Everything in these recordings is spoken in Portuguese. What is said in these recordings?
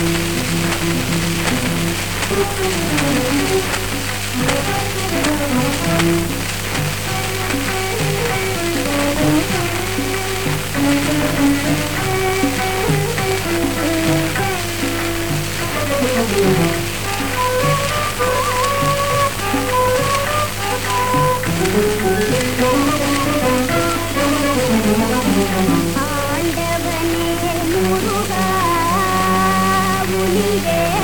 Música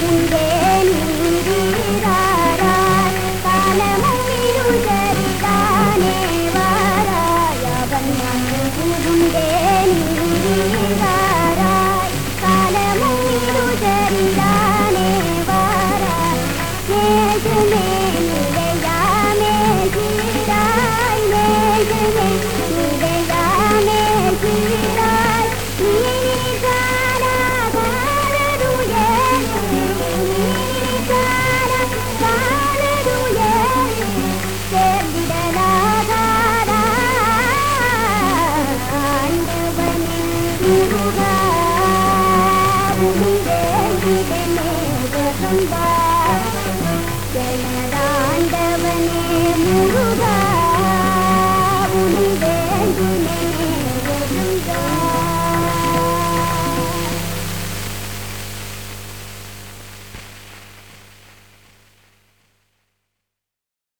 in there. ஜனதாண்டவனே முருகா.